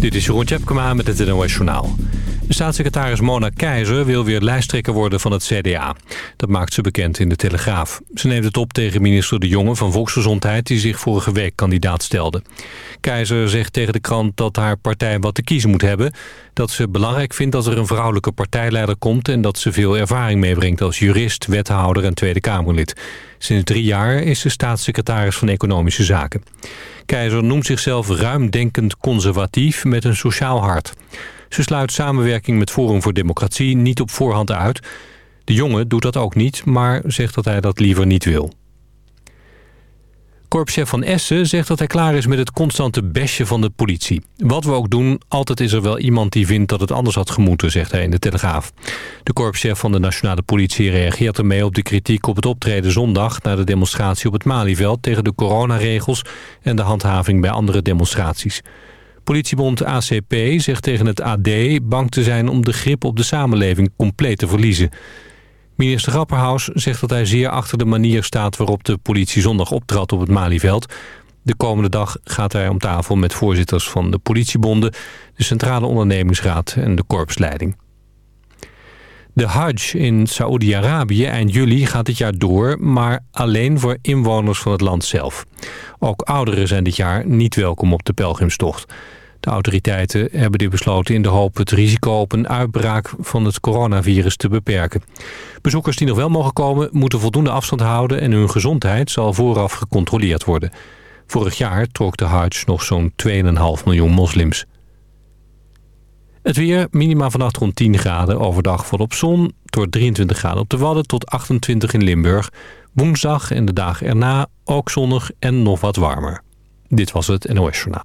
Dit is Jeroen Tjepkema met het NOS Journaal. Staatssecretaris Mona Keizer wil weer lijsttrekker worden van het CDA. Dat maakt ze bekend in de Telegraaf. Ze neemt het op tegen minister De Jonge van Volksgezondheid... die zich vorige week kandidaat stelde. Keizer zegt tegen de krant dat haar partij wat te kiezen moet hebben. Dat ze belangrijk vindt dat er een vrouwelijke partijleider komt... en dat ze veel ervaring meebrengt als jurist, wethouder en Tweede Kamerlid. Sinds drie jaar is ze staatssecretaris van Economische Zaken. Keizer noemt zichzelf ruimdenkend conservatief met een sociaal hart. Ze sluit samenwerking met Forum voor Democratie niet op voorhand uit. De jongen doet dat ook niet, maar zegt dat hij dat liever niet wil. Korpschef van Essen zegt dat hij klaar is met het constante besje van de politie. Wat we ook doen, altijd is er wel iemand die vindt dat het anders had gemoeten, zegt hij in de Telegraaf. De korpschef van de nationale politie reageert ermee op de kritiek op het optreden zondag... na de demonstratie op het Malieveld tegen de coronaregels en de handhaving bij andere demonstraties. Politiebond ACP zegt tegen het AD bang te zijn om de grip op de samenleving compleet te verliezen. Minister Grapperhaus zegt dat hij zeer achter de manier staat waarop de politie zondag optrad op het Malieveld. De komende dag gaat hij om tafel met voorzitters van de politiebonden, de Centrale Ondernemingsraad en de korpsleiding. De Hajj in Saoedi-Arabië eind juli gaat dit jaar door, maar alleen voor inwoners van het land zelf. Ook ouderen zijn dit jaar niet welkom op de pelgrimstocht. De autoriteiten hebben dit besloten in de hoop het risico op een uitbraak van het coronavirus te beperken. Bezoekers die nog wel mogen komen moeten voldoende afstand houden en hun gezondheid zal vooraf gecontroleerd worden. Vorig jaar trok de Hajj nog zo'n 2,5 miljoen moslims. Het weer, minima vannacht rond 10 graden, overdag volop zon, tot 23 graden op de Wadden tot 28 in Limburg. Woensdag en de dagen erna ook zonnig en nog wat warmer. Dit was het NOS Journaal.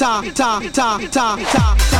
Ta, ta, ta, ta, ta, ta,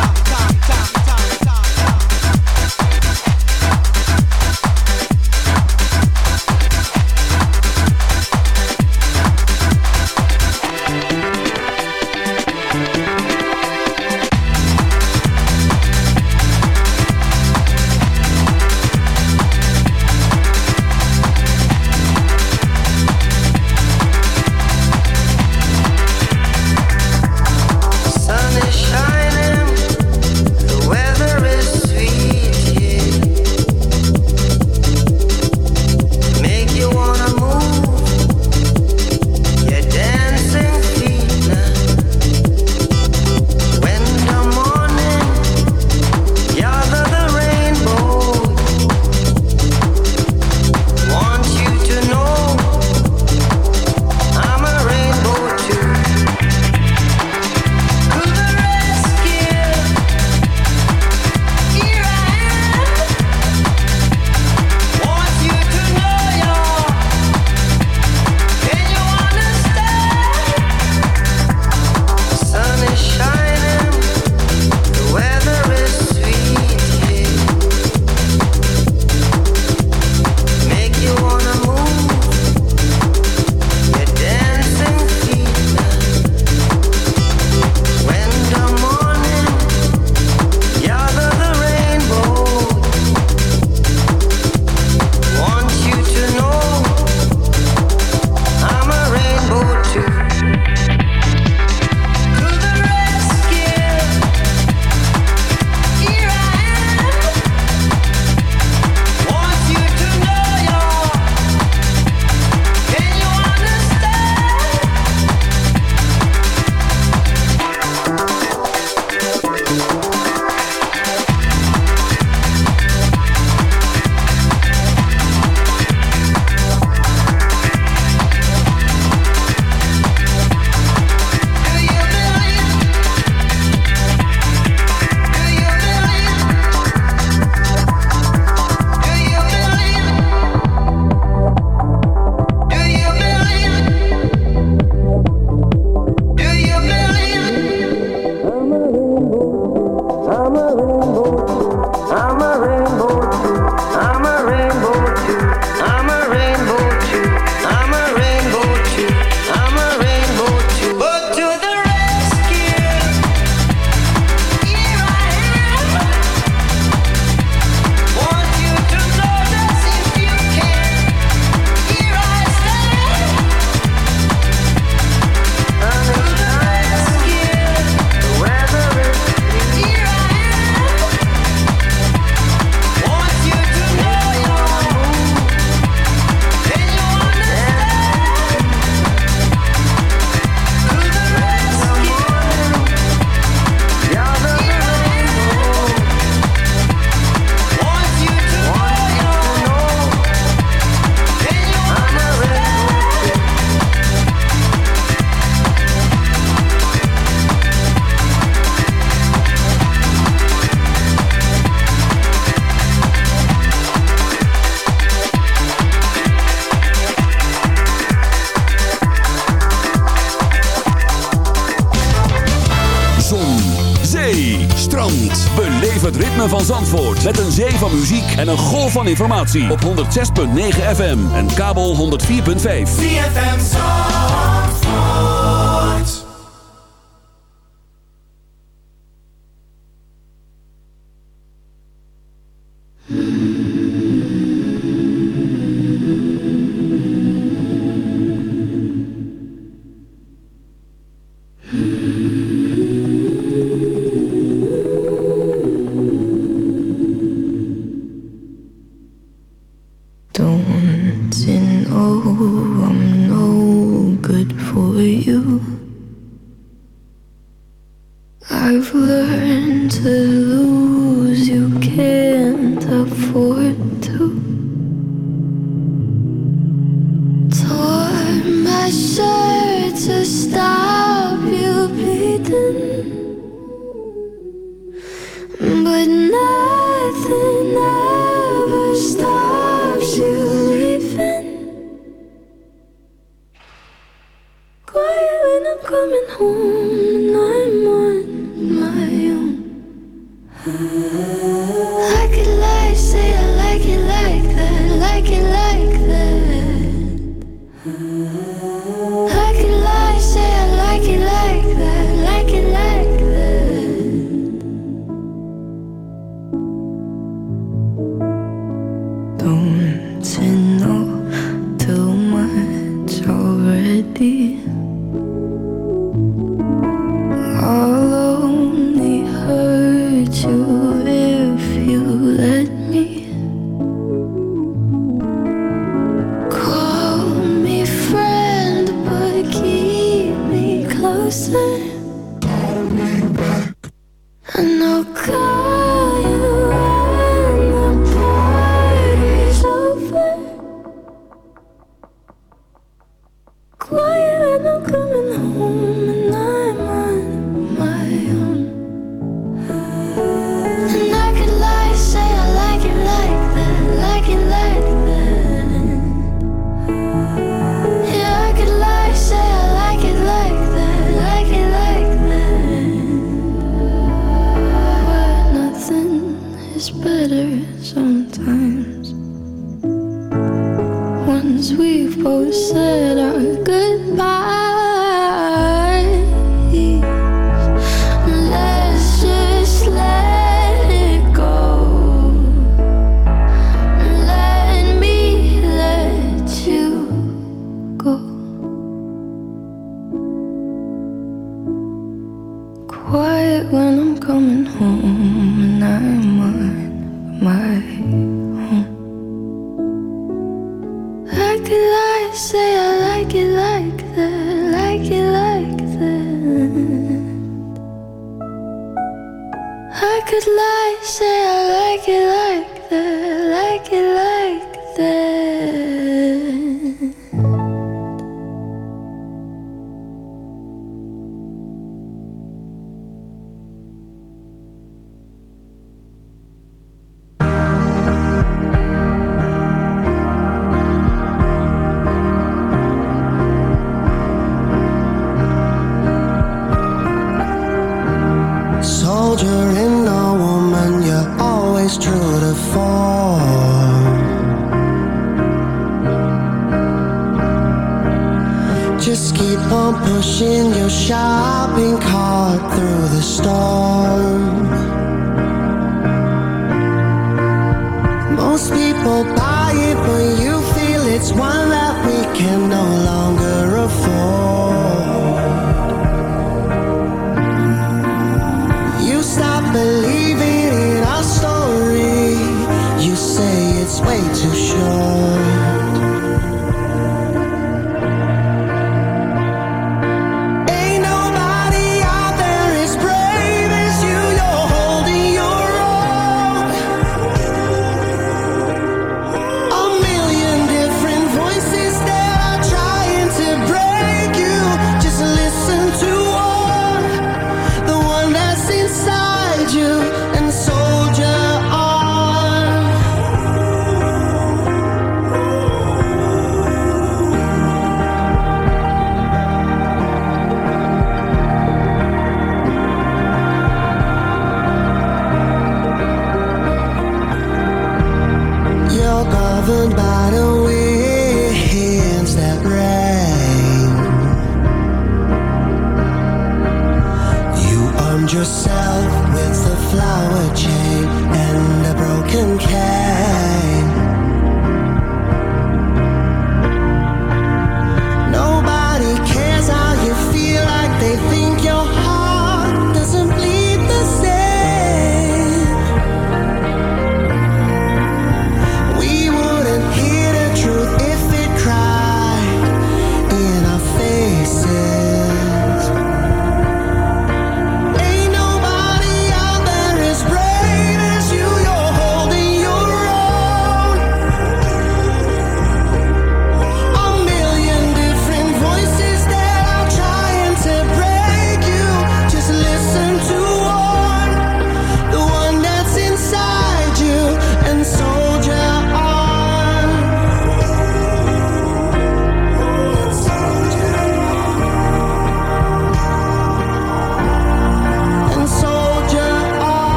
van informatie op 106.9 FM en kabel 104.5. CFM Zandvoort. Quiet I'm coming home. Most people buy it but you feel it's one that we can all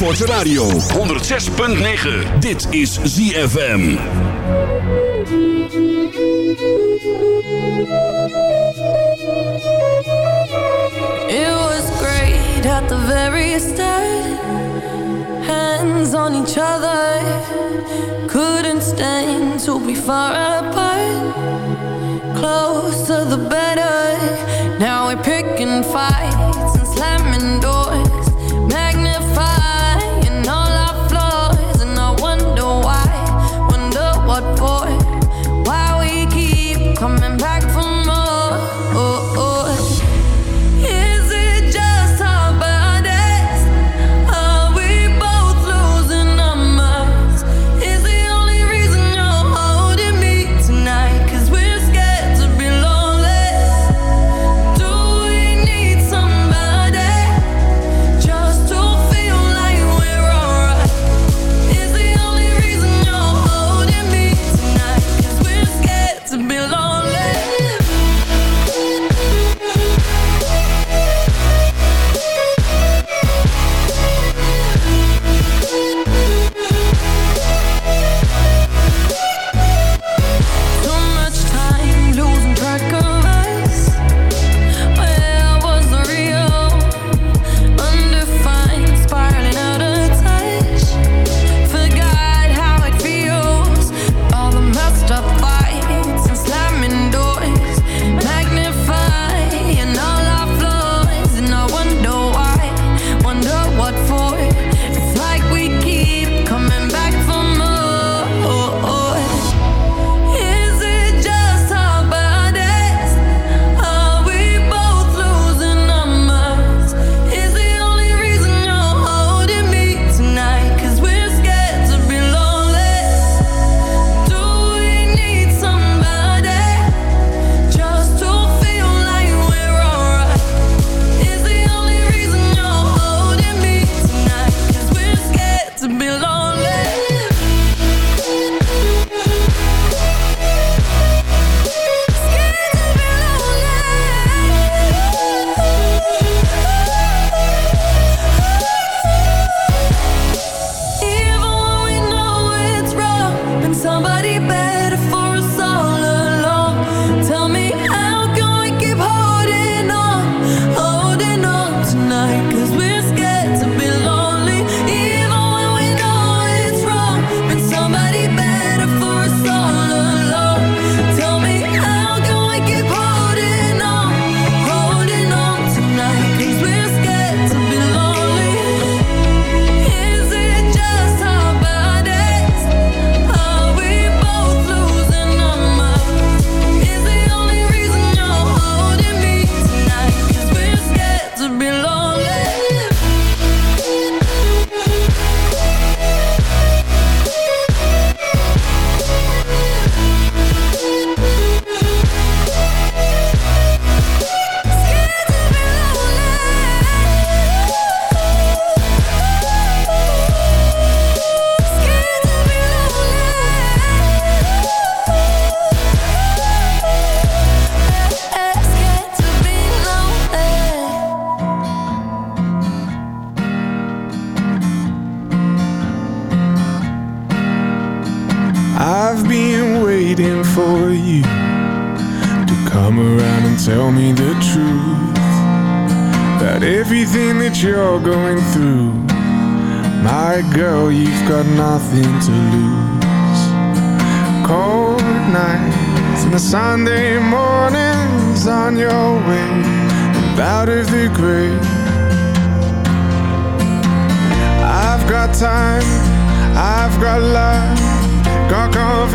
Zandvoortse Radio 106.9. Dit is ZFM. It was great at the very start. Hands on each other. Couldn't stand to be far apart. Closer the better. Now we're picking fights and slamming doors.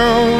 girl